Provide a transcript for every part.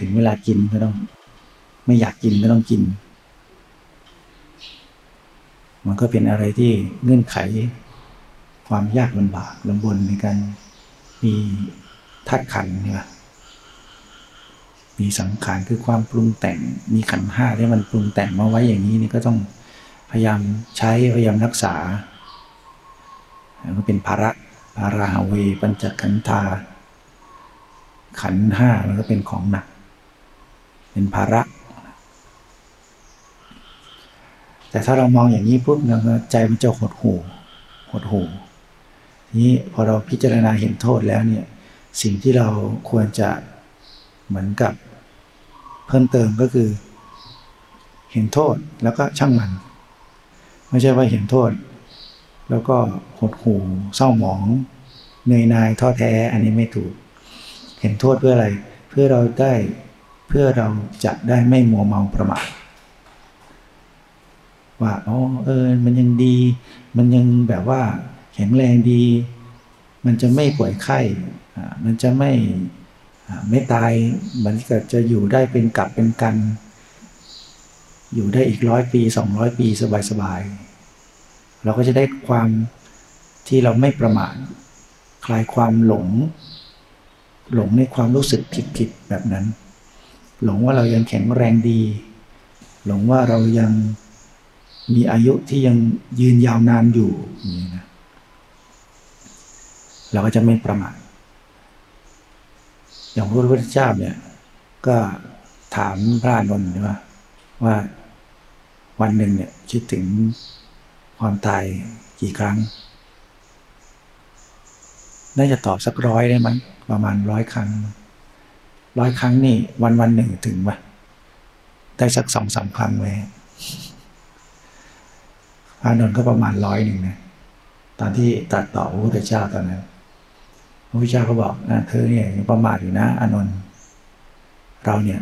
ถึงเวลากินก็ต้อง ไม่อยากกินก็ต้องกิน มันก็เป็นอะไรที่เงื่อนไข ความยากลำบากลำบนในการมีธาตุขันใช่ไหมมีสังขารคือความปรุงแต่ง มีขันห้าที่มันปรุงแต่งมาไว้อย่างนี้นี่ก็ต้องพยายามใช้พยายามรักษาก็เป็นภาระภาราเวปัญจขันธาขันห้ามันก็เป็นของหนัก เป็นภาระ แต่ถ้าเรามองอย่างนี้ปุ๊บเราใจมันจะหดหูหดหูนี้พอเราพิจารณาเห็นโทษแล้วเนี่ยสิ่งที่เราควรจะเหมือนกับเพิ่มเติมก็คือ เห็นโทษแล้วก็ช่างมัน ไม่ใช่ว่าเห็นโทษ แล้วก็หดหูเศร้าหมองเนยนายท้อแท้อันนี้ไม่ถูก เห็นโทษเพื่ออะไร เพื่อเราได้ เพื่อเราจะได้ไม่มัวเมาประมาทว่าอ๋อเออมันยังดี มันยังแบบว่าแข็งแรงดี มันจะไม่ป่วยไข้มันจะไม่ไม่ตายมันก็จะอยู่ได้เป็นกลับเป็นกัน อยู่ได้อีกร้อยปีสองร้อยปีสบายๆเราก็จะได้ความที่เราไม่ประมาทคลายความหลง หลงในความรู้สึกผิดๆแบบนั้น หลงว่าเรายังแข็งแรงดี หลงว่าเรายังมีอายุที่ยังยืนยาวนานอยู่นี่นะเราก็จะไม่ประมาทอย่างพระพุทธเจ้าเนี่ย ก็ถามพระนนท์ว่าว่าวันหนึ่งเนี่ยคิดถึงความตายกี่ครั้ง น่าจะตอบสักร้อยได้มั้งประมาณร้อยครั้ง ร้อยครั้งนี่วันวันหนึ่งถึงปะได้สักสองสามครั้งเลยพระนนท์ก็ประมาณร้อยหนึ่งนะตอนที่ตัดต่อพระพุทธเจ้าตอนนั้นพระพุทธเจ้าก็บอกนะเธอเนี่ยยังประมาทอยู่นะอานนท์เราเนี่ย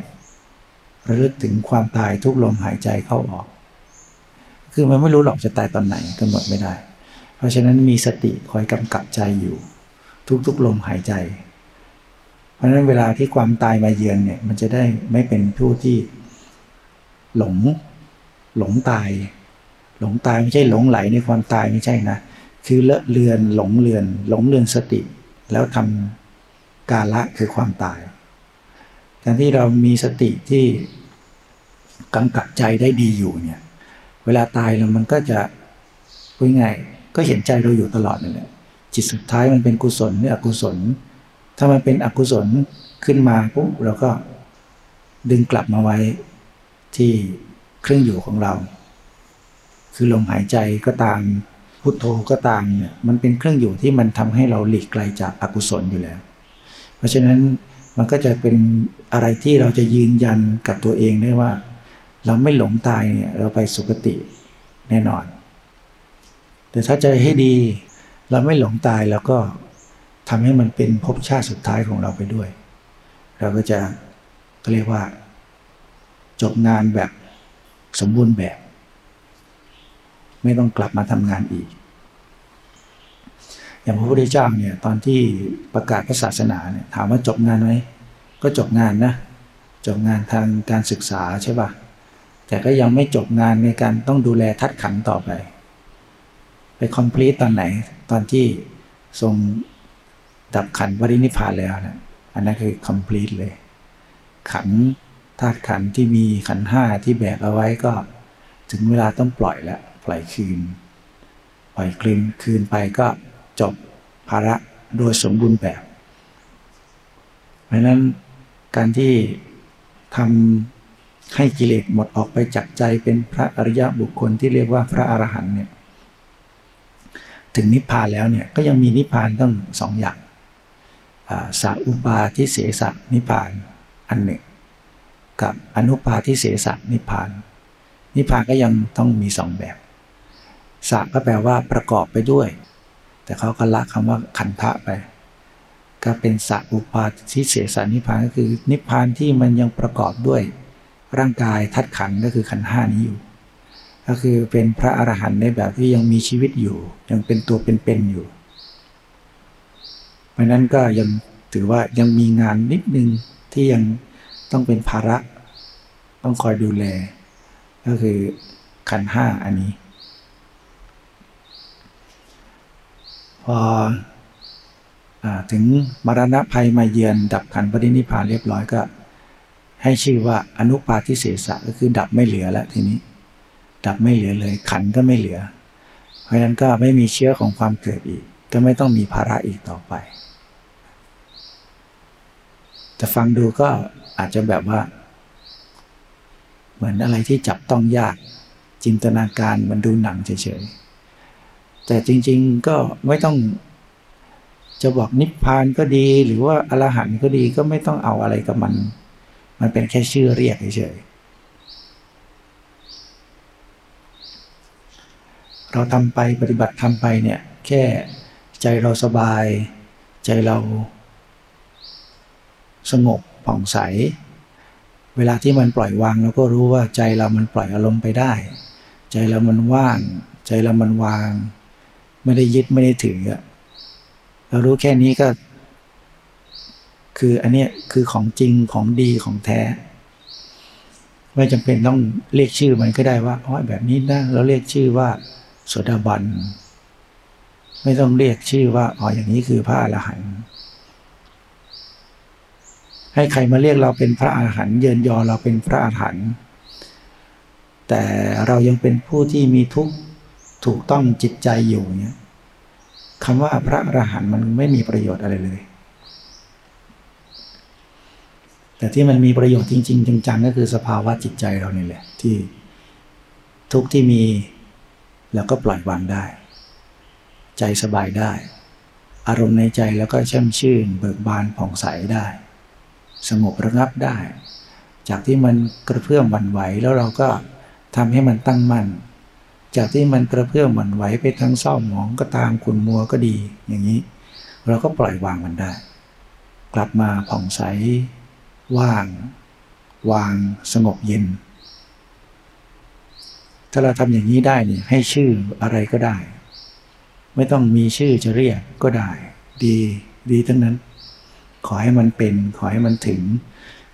ระลึกถึงความตายทุกลมหายใจเข้าออก คือมันไม่รู้หรอกจะตายตอนไหนกำหนดไม่ได้ เพราะฉะนั้นมีสติคอยกำกับใจอยู่ ทุกๆลมหายใจ เพราะฉะนั้นเวลาที่ความตายมาเยือนเนี่ยมันจะได้ไม่เป็นผู้ที่หลงหลงตาย หลงตายไม่ใช่หลงไหลในความตายไม่ใช่นะ คือเลอะเลือนหลงเลือน หลงเลือนสติ แล้วทำกาละคือความตายการที่เรามีสติที่กำกับใจได้ดีอยู่เนี่ยเวลาตายแล้วมันก็จะพูดง่ายก็เห็นใจเราอยู่ตลอดนั่นแหละจิตสุดท้ายมันเป็นกุศลหรืออกุศล ถ้ามันเป็นอกุศลขึ้นมาปุ๊บเราก็ดึงกลับมาไว้ที่เครื่องอยู่ของเรา คือลมหายใจก็ตามพุทโธก็ตามเนี่ยมันเป็นเครื่องอยู่ที่มันทำให้เราหลีกไกลจากอากุศลอยู่แล้ว เพราะฉะนั้นมันก็จะเป็นอะไรที่เราจะยืนยันกับตัวเองได้ว่า เราไม่หลงตายเนี่ยเราไปสุคติแน่นอน แต่ถ้าใจให้ดีเราไม่หลงตายแล้วก็ ทำให้มันเป็นภพชาติสุดท้ายของเราไปด้วย เราก็จะก็เรียกว่า จบงานแบบสมบูรณ์แบบ ไม่ต้องกลับมาทำงานอีก อย่างพระพุทธเจ้าเนี่ยตอนที่ประกาศพระศาสนาเนี่ยถามว่าจบงานไหมก็จบงานนะ จบงานทางการศึกษาใช่ป่ะแต่ก็ยังไม่จบงานในการต้องดูแลทัดขันต่อไป ไปคอมพลีตตอนไหน ตอนที่ทรง ดับขันวรินิพานแล้วนะอันนั้นคือคอมพลีตเลย ขันธาตุขันที่มีขันห้าที่แบกเอาไว้ก็ ถึงเวลาต้องปล่อยแล้วปล่อยคืน ปล่อยคืนคืนไปก็จบภาระโดยสมบูรณ์แบบ เพราะนั้นการที่ทำให้กิเลสหมดออกไปจากใจเป็นพระอริยบุคคลที่เรียกว่าพระอรหันต์เนี่ยถึงนิพพานแล้วเนี่ยก็ยังมีนิพพานต้องสองอย่าง สาอุปาทิเสสนิพาน อันหนึ่ง กับอนุปาทิเสสนิพาน นิพานก็ยังต้องมีสองแบบสาก็แปลว่าประกอบไปด้วย แต่เขาก็ละคำว่าขันธะไป ก็เป็นสัอุปาทิเสสนิพานก็คือนิพานที่มันยังประกอบด้วย ร่างกายทัดขันก็คือขันห้านี้อยู่ก็คือเป็นพระอรหันต์ในแบบที่ยังมีชีวิตอยู่ ยังเป็นตัวเป็นๆอยู่ ราะนั้นก็ยังถือว่ายังมีงานนิดนึงที่ยังต้องเป็นภาระ ต้องคอยดูแล ก็คือขันห้าอันนี้ พออถึงมรณะภัยมาเยือน ดับขันปรินิพานเรียบร้อยก็ ให้ชื่อว่าอนุปาทิเสสะก็คือดับไม่เหลือแล้วทีนี้ ดับไม่เหลือเลย ขันก็ไม่เหลือ เพราะฉะนั้นก็ไม่มีเชื้อของความเกิดอีก ก็ไม่ต้องมีภาระอีกต่อไป แต่ฟังดูก็อาจจะแบบว่า เหมือนอะไรที่จับต้องยาก จินตนาการมันดูหนังเฉยๆ แต่จริงๆก็ไม่ต้อง จะบอกนิพพานก็ดี หรือว่าอรหันต์ก็ดีก็ไม่ต้องเอาอะไรกับมัน มันเป็นแค่ชื่อเรียกเฉยๆเราทำไปปฏิบัติทำไปเนี่ย แค่ใจเราสบาย ใจเรา สงบผ่องใส เวลาที่มันปล่อยวางเราก็รู้ว่าใจเรามันปล่อยอารมณ์ไปได้ ใจเรามันว่าง ใจเรามันวาง ไม่ได้ยึดไม่ได้ถือเรารู้แค่นี้ก็ คืออันนี้คือของจริงของดีของแท้ ไม่จำเป็นต้องเรียกชื่อมันก็ได้ว่าอ๋อแบบนี้นะเราเรียกชื่อว่าโสดาบันไม่ต้องเรียกชื่อว่าอ๋ออย่างนี้คือพระอรหันต์ ให้ใครมาเรียกเราเป็นพระอาหารหันต์เยินยอเราเป็นพระอาหารหันต์แต่เรายังเป็นผู้ที่มีทุกถูกต้องจิตใจอยู่เนี่ยคำว่าพระอรหันต์มันไม่มีประโยชน์อะไรเลย แต่ที่มันมีประโยชน์จริง ๆ จังๆก็คือสภาวะจิตใจเรานี่แหละ ที่ทุกที่มีแล้วก็ปล่อยวางได้ ใจสบายได้ อารมณ์ในใจแล้วก็ช่มชื่น เบิกบานผ่องใสได้ สงบระงับได้ จากที่มันกระเพื่อมหวั่นไหวแล้วเราก็ทำให้มันตั้งมั่น จากที่มันกระเพื่อมหวั่นไหวไปทั้งเศร้าหมองก็ตามขุนมัวก็ดี อย่างนี้ เราก็ปล่อยวางมันได้ กลับมาผ่องใส ว่าง วางสงบเย็น ถ้าเราทำอย่างนี้ได้เนี่ยให้ชื่ออะไรก็ได้ ไม่ต้องมีชื่อจะเรียกก็ได้ ดี ดีทั้งนั้น ขอให้มันเป็น ขอให้มันถึง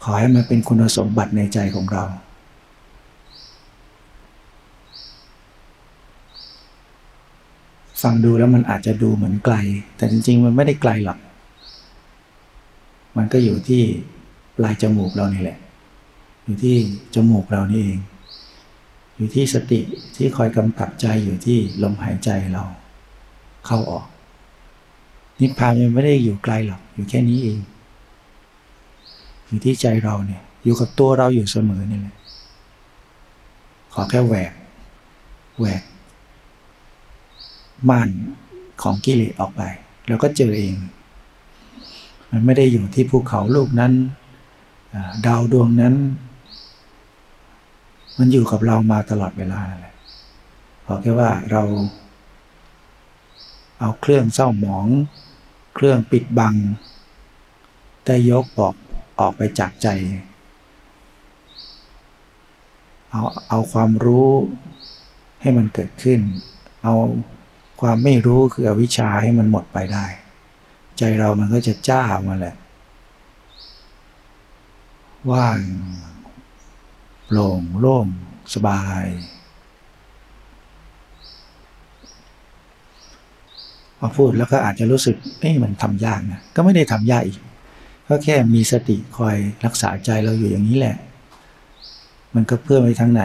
ขอให้มันเป็นคุณสมบัติในใจของเรา ฟังดูแล้วมันอาจจะดูเหมือนไกล แต่จริง ๆ มันไม่ได้ไกลหรอก มันก็อยู่ที่ปลายจมูกเรานี่แหละ อยู่ที่จมูกเรานี่เอง อยู่ที่สติที่คอยกำกับใจอยู่ที่ลมหายใจเรา เข้าออกนิพพานมันไม่ได้อยู่ไกลหรอก อยู่แค่นี้เองอยู่ที่ใจเราเนี่ย อยู่กับตัวเราอยู่เสมอนี่แหละขอแค่แหวกแหวกม่านของกิเลสออกไป แล้วก็เจอเอง มันไม่ได้อยู่ที่ภูเขาลูกนั้นดาวดวงนั้น มันอยู่กับเรามาตลอดเวลาแหละขอแค่ว่าเรา เอาเครื่องเศร้าหมอง เครื่องปิดบัง ได้ยกออกออกไปจากใจ เอาเอาความรู้ให้มันเกิดขึ้น เอาความไม่รู้คืออวิชชาให้มันหมดไปได้ ใจเรามันก็จะจ้ามาแหละ ว่างโปร่งโล่งสบาย พอพูดแล้วก็อาจจะรู้สึกเอ้มันทำยากนะก็ไม่ได้ทำยากอีกก็แค่มีสติคอยรักษาใจเราอยู่อย่างนี้แหละ มันก็เพื่อไปทางไหน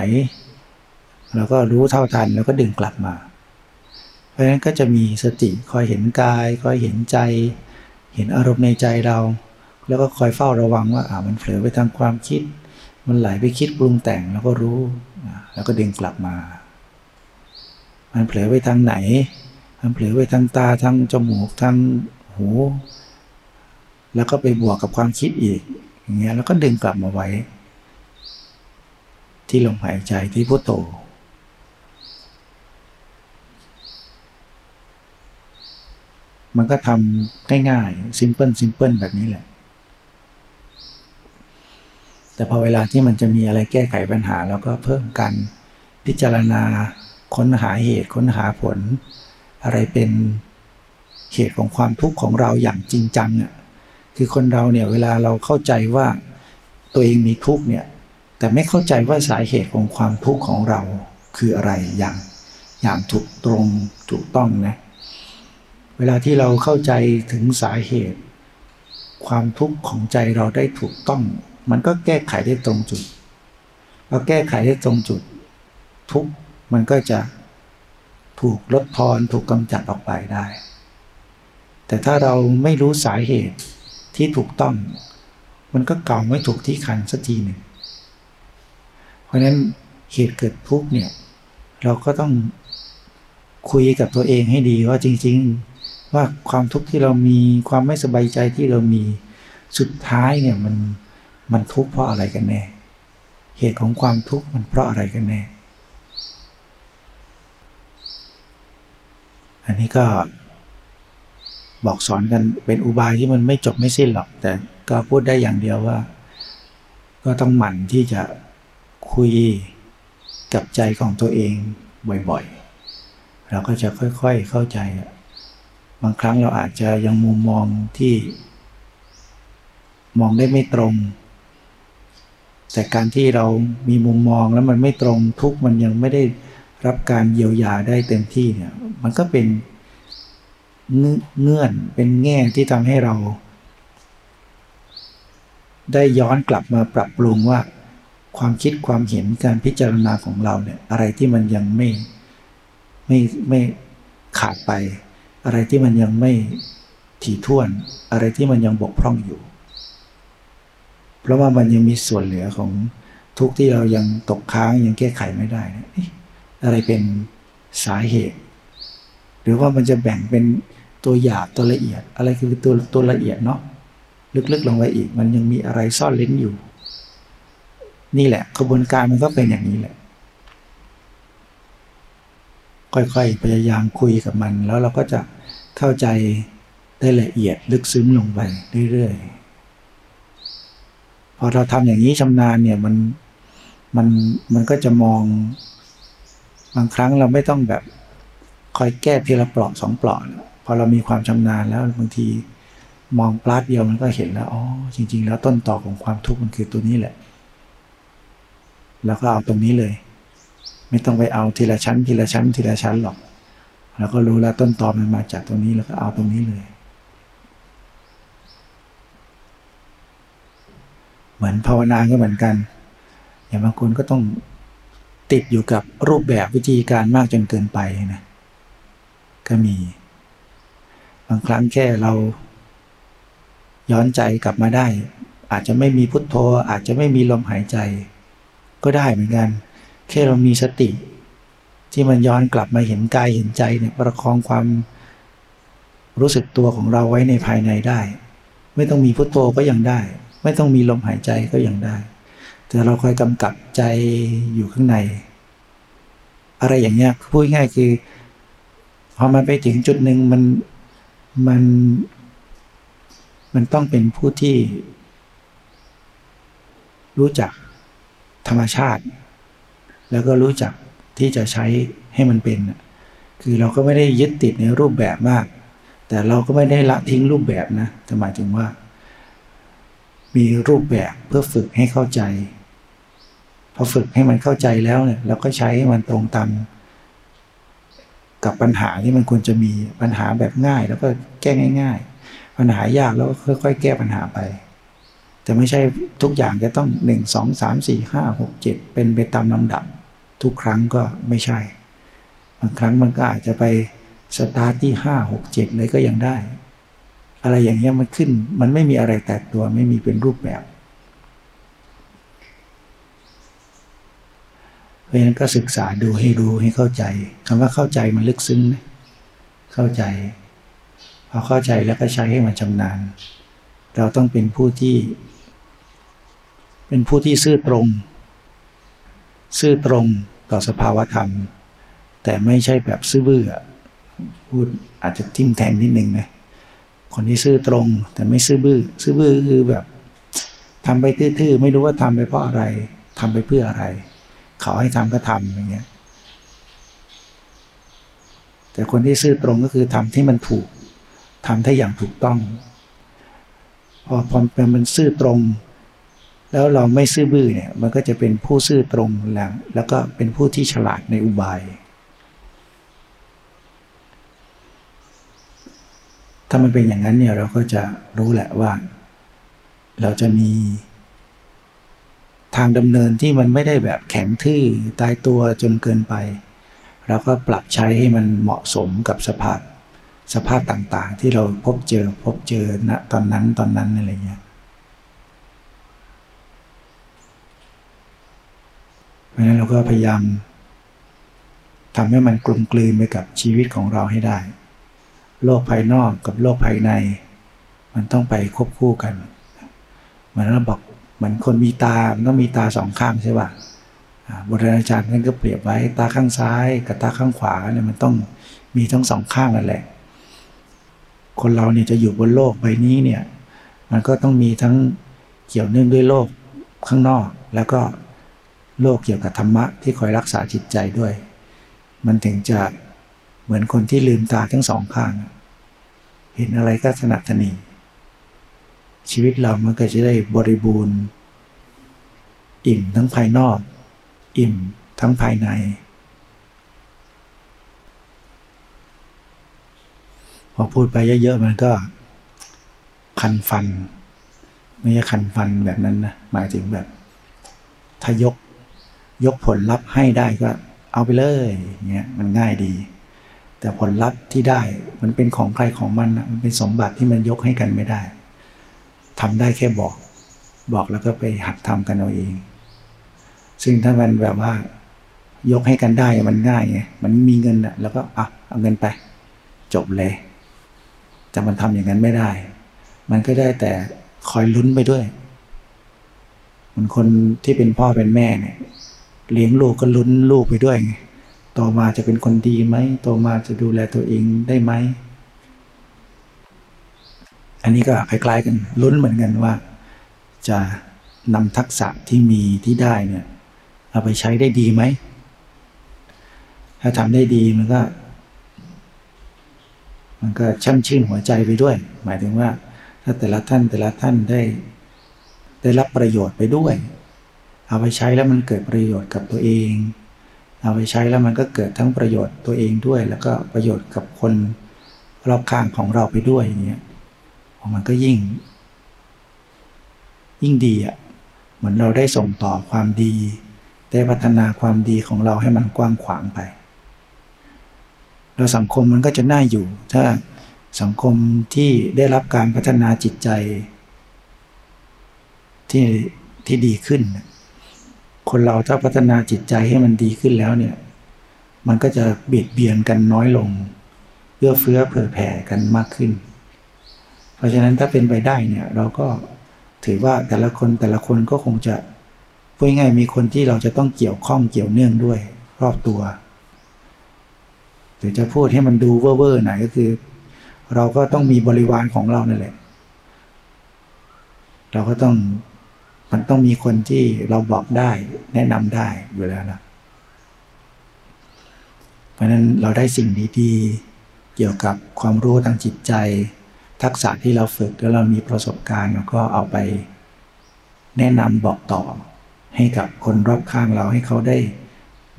เราก็รู้เท่าทันแล้วก็ดึงกลับมา เพราะฉะนั้นก็จะมีสติคอยเห็นกายคอยเห็นใจ เห็นอารมณ์ในใจเรา แล้วก็คอยเฝ้าระวังว่าอ่ามันเผลอไปทางความคิด มันไหลไปคิดปรุงแต่งแล้วก็รู้แล้วก็ดึงกลับมา มันเผลอไปทางไหน มันเผลอไปทางตาทางจมูกทางหู แล้วก็ไปบวกกับความคิดอีก อย่างเงี้ยแล้วก็ดึงกลับมาไว้ ที่ลมหายใจที่พุทโธมันก็ทำง่ายๆซิมเพิลซิมเพิลแบบนี้แหละ แต่พอเวลาที่มันจะมีอะไรแก้ไขปัญหา แล้วก็เพิ่มกันพิจารณาค้นหาเหตุค้นหาผล อะไรเป็นเหตุของความทุกข์ของเราอย่างจริงจังอะคือคนเราเนี่ยเวลาเราเข้าใจว่าตัวเองมีทุกข์เนี่ยแต่ไม่เข้าใจว่าสาเหตุของความทุกข์ของเราคืออะไรอย่างอย่างถูกตรงถูกต้องนะเวลาที่เราเข้าใจถึงสาเหตุ ความทุกข์ของใจเราได้ถูกต้อง มันก็แก้ไขได้ตรงจุดพอแก้ไขได้ตรงจุด ทุกมันก็จะ ถูกลดทอนถูกกำจัดออกไปได้ แต่ถ้าเราไม่รู้สาเหตุที่ถูกต้อง มันก็เก่าไม่ถูกที่คันสักทีหนึ่ง เพราะฉะนั้นเหตุเกิดทุกเนี่ย เราก็ต้องคุยกับตัวเองให้ดีว่าจริง ๆ ว่าความทุกข์ที่เรามีความไม่สบายใจที่เรามีสุดท้ายเนี่ยมันมันทุกข์เพราะอะไรกันแน่ เหตุของความทุกข์มันเพราะอะไรกันแน่ อันนี้ก็บอกสอนกันเป็นอุบายที่มันไม่จบไม่สิ้นหรอก แต่ก็พูดได้อย่างเดียวว่า ก็ต้องหมั่นที่จะคุยกับใจของตัวเองบ่อยๆ เราก็จะค่อยๆเข้าใจ บางครั้งเราอาจจะยังมุมมองที่ มองได้ไม่ตรง แต่การที่เรามีมุมมองแล้วมันไม่ตรงทุกมันยังไม่ได้ รับการเยียวยาได้เต็มที่เนี่ยมันก็เป็นเงื่อนเป็นแง่ที่ทำให้เรา ได้ย้อนกลับมาปรับปรุงว่า ความคิดความเห็นการพิจารณาของเราเนี่ยอะไรที่มันยังไม่ไม่ไม่ขาดไป อะไรที่มันยังไม่ถี่ถ้วน อะไรที่มันยังบกพร่องอยู่ เพราะว่ามันยังมีส่วนเหลือของทุกที่เรายังตกค้างยังแก้ไขไม่ได้นะ อะไรเป็นสาเหตุ หรือว่ามันจะแบ่งเป็นตัวหยาบตัวละเอียด อะไรคือตัวตัวละเอียดเนาะลึกๆลงไปอีก มันยังมีอะไรซ่อนเล้นอยู่ นี่แหละกระบวนการมันก็เป็นอย่างนี้แหละ ค่อยๆพยายามคุยกับมัน แล้วเราก็จะเข้าใจได้ละเอียดลึกซึ้งลงไปเรื่อยๆพอเราทำอย่างนี้ชำนาญเนี่ยมันมันมันก็จะมอง บางครั้งเราไม่ต้องแบบคอยแก้ทีละปลอกสองปลอกพอเรามีความชำนาญแล้วบางทีมองปลาดเดียวมันก็เห็นแล้วอ๋อจริง ๆ แล้วต้นต่อของความทุกข์มันคือตัวนี้แหละ แล้วก็เอาตรงนี้เลย ไม่ต้องไปเอาทีละชั้น ทีละชั้น ทีละชั้นหรอก แล้วก็รู้แล้วต้นตอมันมาจากตรงนี้แล้วก็เอาตรงนี้เลย เหมือนภาวนาก็เหมือนกัน อย่างบางคนก็ต้อง ติดอยู่กับรูปแบบวิธีการมากจนเกินไปนะก็มี บางครั้งแค่เรา ย้อนใจกลับมาได้ อาจจะไม่มีพุทโธ อาจจะไม่มีลมหายใจ ก็ได้เหมือนกัน แค่เรามีสติ ที่มันย้อนกลับมาเห็นกายเห็นใจเนี่ยประคองความรู้สึกตัวของเราไว้ในภายในได้ ไม่ต้องมีพุทโธก็ยังได้ ไม่ต้องมีลมหายใจก็ยังได้ แต่เราคอยกำกับใจอยู่ข้างใน อะไรอย่างเงี้ยพูดง่ายคือพอมันไปถึงจุดหนึ่งมันมันมันต้องเป็นผู้ที่ รู้จักธรรมชาติ แล้วก็รู้จักที่จะใช้ให้มันเป็น คือเราก็ไม่ได้ยึดติดในรูปแบบมาก แต่เราก็ไม่ได้ละทิ้งรูปแบบนะแต่หมายถึงว่า มีรูปแบบเพื่อฝึกให้เข้าใจ อฝึกให้มันเข้าใจแล้วเนี่ยเราก็ใช้ให้มันตรงตามกับปัญหาที่มันควรจะมีปัญหาแบบง่าย แล้วก็แก้ง่าย ๆ ปัญหายากแล้วก็ค่อย ๆ แก้ปัญหาไป แต่ไม่ใช่ทุกอย่างจะต้องหนึ่งสองสามสี่ห้าหกเจ็ดเป็นไปตามลำดับ ทุกครั้งก็ไม่ใช่ บางครั้งมันก็อาจจะไปสตาร์ทที่ห้าหกเจ็ดเลยก็ยังได้ อะไรอย่างเงี้ยมันขึ้น มันไม่มีอะไรแตกตัวไม่มีเป็นรูปแบบ เพราะฉะนั้นก็ศึกษาดูให้รู้ให้เข้าใจคำว่าเข้าใจมันลึกซึ้งนะเข้าใจ พอเข้าใจแล้วก็ใช้ให้มันชำนาญ เราต้องเป็นผู้ที่ เป็นผู้ที่ซื่อตรง ซื่อตรงต่อสภาวธรรม แต่ไม่ใช่แบบซื่อบื้อพูดอาจจะทิ่มแทงนิดนึงนะคนที่ซื่อตรง แต่ไม่ซื่อบื้อซื่อบื้อคือแบบทำไปทื่อๆไม่รู้ว่าทำไปเพราะอะไรทำไปเพื่ออะไร เขาให้ทำก็ทำอย่างเงี้ย แต่คนที่ซื่อตรงก็คือทำที่มันถูกทำให้อย่างถูกต้อง พอพอเป็นมันซื่อตรง แล้วเราไม่ซื่อบื้อเนี่ย มันก็จะเป็นผู้ซื่อตรงแล้วแล้วก็เป็นผู้ที่ฉลาดในอุบายถ้ามันเป็นอย่างนั้นเนี่ยเราก็จะรู้แหละว่า เราจะมี ทางดำเนินที่มันไม่ได้แบบแข็งทื่อตายตัวจนเกินไป เราก็ปรับใช้ให้มันเหมาะสมกับสภาพสภาพต่างๆ ที่เราพบเจอพบเจอณตอนนั้นตอนนั้นอะไรเงี้ยเพราะฉะนั้นเราก็พยายามทำให้มันกลมกลืนไปกับชีวิตของเราให้ได้ โลกภายนอกกับโลกภายใน มันต้องไปควบคู่กันเหมือนเราบอก เหมือนคนมีตามันต้องมีตาสองข้างใช่ป่ะบทอาจารย์ท่านก็เปรียบไว้ตาข้างซ้ายกับตาข้างขวาเนี่ยมันต้องมีทั้งสองข้างนั่นแหละ คนเราเนี่ยจะอยู่บนโลกใบนี้เนี่ยมันก็ต้องมีทั้งเกี่ยวเนื่องด้วยโลกข้างนอก แล้วก็โลกเกี่ยวกับธรรมะที่คอยรักษาจิตใจด้วย มันถึงจะเหมือนคนที่ลืมตาทั้งสองข้าง เห็นอะไรก็ถนัดถนี ชีวิตเรามันก็จะได้บริบูรณ์ อิ่มทั้งภายนอก อิ่มทั้งภายใน พอพูดไปเยอะๆมันก็คันฟัน ไม่ใช่คันฟันแบบนั้นนะหมายถึงแบบถ้ายกยกผลลัพธ์ให้ได้ก็เอาไปเลยเงี้ยมันง่ายดี แต่ผลลัพธ์ที่ได้มันเป็นของใครของมันมันเป็นสมบัติที่มันยกให้กันไม่ได้ ทำได้แค่บอก บอกแล้วก็ไปหัดทำกันเอาเอง ซึ่งถ้ามันแบบว่ายกให้กันได้มันง่ายไงมันมีเงินอะแล้วก็อะเอาเงินไป จบเลย แต่มันทำอย่างนั้นไม่ได้ มันก็ได้แต่คอยลุ้นไปด้วยมันคนที่เป็นพ่อเป็นแม่เนี่ย เลี้ยงลูกก็ลุ้นลูกไปด้วยไงโตมาจะเป็นคนดีไหมโตมาจะดูแลตัวเองได้ไหม อันนี้ก็คล้ายๆกันลุ้นเหมือนกันว่า จะนำทักษะที่มีที่ได้เนี่ยเอาไปใช้ได้ดีไหม ถ้าทำได้ดีมันก็ มันก็ช่ำชื่นหัวใจไปด้วย หมายถึงว่า ถ้าแต่ละท่านแต่ละท่านได้ได้รับประโยชน์ไปด้วย เอาไปใช้แล้วมันเกิดประโยชน์กับตัวเอง เอาไปใช้แล้วมันก็เกิดทั้งประโยชน์ตัวเองด้วย แล้วก็ประโยชน์กับคนรอบข้างของเราไปด้วยอย่างเงี้ย มันก็ยิ่ง ยิ่งดีอะเหมือนเราได้ส่งต่อความดี ได้พัฒนาความดีของเราให้มันกว้างขวางไปแล้วสังคมมันก็จะน่าอยู่ ถ้าสังคมที่ได้รับการพัฒนาจิตใจ ที่ที่ดีขึ้น คนเราถ้าพัฒนาจิตใจให้มันดีขึ้นแล้วเนี่ย มันก็จะเบียดเบียนกันน้อยลงเอื้อเฟื้อเผื่อแผ่กันมากขึ้น เพราะฉะนั้นถ้าเป็นไปได้เนี่ยเราก็ถือว่าแต่ละคนแต่ละคนก็คงจะพูดง่ายมีคนที่เราจะต้องเกี่ยวข้องเกี่ยวเนื่องด้วยรอบตัวหรือจะพูดให้มันดูเว่อร์ๆหน่อยก็คือ เราก็ต้องมีบริวารของเรานั่นแหละ เราก็ต้องมันต้องมีคนที่เราบอกได้แนะนำได้อยู่แล้วนะเพราะนั้นเราได้สิ่งดีๆ เกี่ยวกับความรู้ทางจิตใจ ทักษะที่เราฝึกแล้วเรามีประสบการณ์เราก็เอาไปแนะนำบอกต่อ ให้กับคนรอบข้างเราให้เขาได้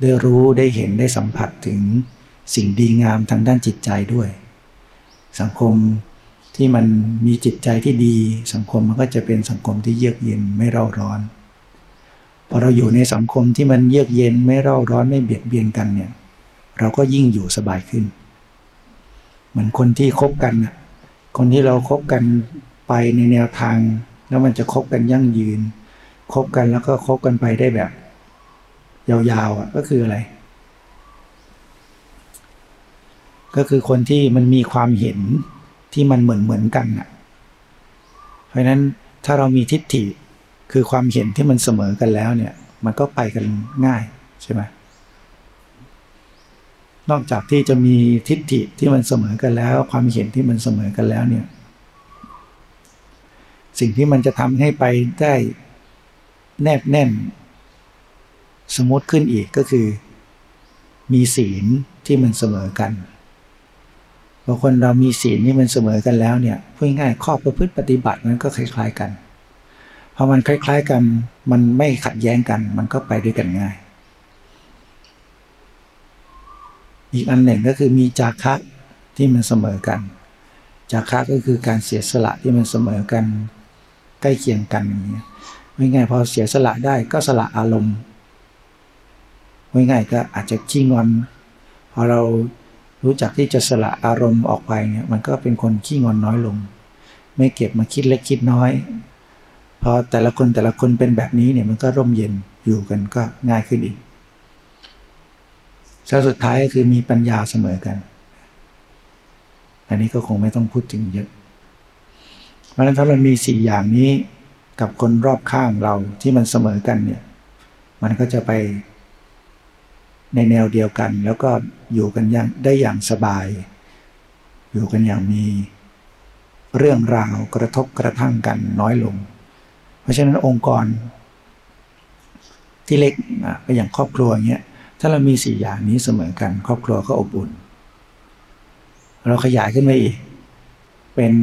ได้รู้ได้เห็นได้สัมผัสถึงสิ่งดีงามทางด้านจิตใจด้วย สังคมที่มันมีจิตใจที่ดี สังคมมันก็จะเป็นสังคมที่เยือกเย็นไม่เร่าร้อนพอเราอยู่ในสังคมที่มันเยือกเย็นไม่เร่าร้อนไม่เบียดเบียนกันเนี่ย เราก็ยิ่งอยู่สบายขึ้น เหมือนคนที่คบกัน คนที่เราครบกันไปในแนวทาง แล้วมันจะคบกันยั่งยืน คบกันแล้วก็คบกันไปได้แบบ ยาวๆอะก็คืออะไร ก็คือคนที่มันมีความเห็นที่มันเหมือนเหมือนกันอะ เพราะฉะนั้นถ้าเรามีทิฏฐิคือความเห็นที่มันเสมอกันแล้วเนี่ย มันก็ไปกันง่ายใช่ไหม นอกจากที่จะมีทิฏฐิที่มันเสมอกันแล้ว ความเห็นที่มันเสมอกันแล้วเนี่ย สิ่งที่มันจะทำให้ไปได้แนบแน่น สมมติขึ้นอีกก็คือ มีศีลที่มันเสมอกันพอคนเรามีศีลนี่มันเสมอกันแล้วเนี่ยพูดง่ายข้อประพฤติปฏิบัติมันก็คล้าย ๆ กันพอมันคล้าย ๆ กัน มันไม่ขัดแย้งกัน มันก็ไปด้วยกันง่าย อีกอันหนึ่งก็คือมีจาคะที่มันเสมอกัน จาคะก็คือการเสียสละที่มันเสมอกันใกล้เคียงกันอย่างเงี้ยไม่ง่ายพอเสียสละได้ก็สละอารมณ์ไม่ง่ายก็อาจจะขี้งอน พอเรารู้จักที่จะสละอารมณ์ออกไปเนี่ยมันก็เป็นคนขี้งอนน้อยลง ไม่เก็บมาคิดเล็กคิดน้อยพอแต่ละคนแต่ละคนเป็นแบบนี้เนี่ยมันก็ร่มเย็นอยู่กันก็ง่ายขึ้นอีก แล้วสุดท้ายก็คือมีปัญญาเสมอกัน อันนี้ก็คงไม่ต้องพูดถึงเยอะ เพราะฉะนั้นถ้าเรามีสี่อย่างนี้กับคนรอบข้างเราที่มันเสมอกันเนี่ย มันก็จะไปในแนวเดียวกัน แล้วก็อยู่กันอย่างได้อย่างสบาย อยู่กันอย่างมีเรื่องราวกระทบกระทั่งกันน้อยลง เพราะฉะนั้นองค์กรที่เล็กไปอย่างครอบครัวอย่างเงี้ย ถ้าเรามีสี่อย่างนี้เสมอกัน ครอบครัวก็อบอุ่น เราขยายขึ้นไปอีก เป็น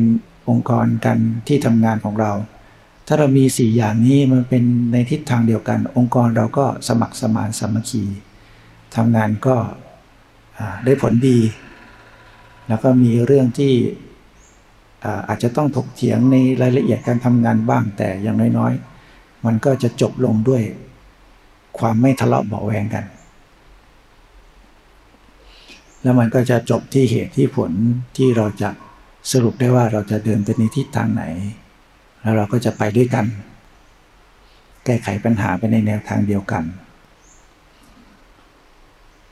องค์กรกันที่ทำงานของเรา ถ้าเรามีสี่อย่างนี้มันเป็นในทิศทางเดียวกัน องค์กรเราก็สมัครสมานสามัคคีทำงานก็ได้ผลดี แล้วก็มีเรื่องที่อาจจะต้องถกเถียงในรายละเอียดการทำงานบ้างแต่อย่างน้อยๆ มันก็จะจบลงด้วยความไม่ทะเลาะเบาแวงกัน แล้วมันก็จะจบที่เหตุที่ผลที่เราจะสรุปได้ว่าเราจะเดินไปในทิศทางไหน แล้วเราก็จะไปด้วยกัน แก้ไขปัญหาไปในแนวทางเดียวกัน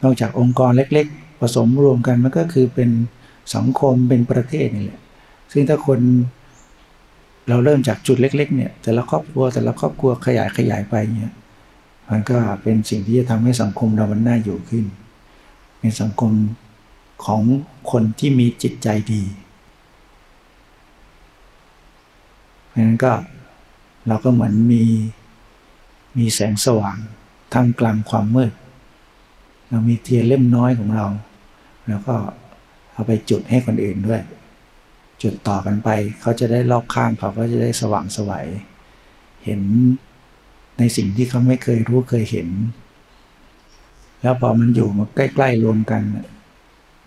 นอกจากองค์กรเล็ก ๆ ผสมรวมกันมันก็คือเป็นสังคมเป็นประเทศนี่แหละ ซึ่งถ้าคนเราเริ่มจากจุดเล็ก ๆ เนี่ย แต่ละครอบครัวแต่ละครอบครัวขยายขยายไปเนี่ยมันก็เป็นสิ่งที่จะทำให้สังคมเรามันน่าอยู่ขึ้น เป็นสังคมของคนที่มีจิตใจดีเพราะนั้นก็เราก็เหมือนมีมีแสงสว่างท่ามกลางความมืด เรามีเทียนเล่มน้อยของเรา แล้วก็เอาไปจุดให้คนอื่นด้วย จุดต่อกันไป เขาจะได้รอบข้างเขาก็จะได้สว่างสวัย เห็นในสิ่งที่เขาไม่เคยรู้เคยเห็น แล้วพอมันอยู่มาใกล้ ๆ รวมกัน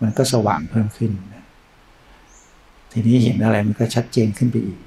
มันก็สว่างเพิ่มขึ้น ทีนี้เห็นอะไรมันก็ชัดเจนขึ้นไปอีก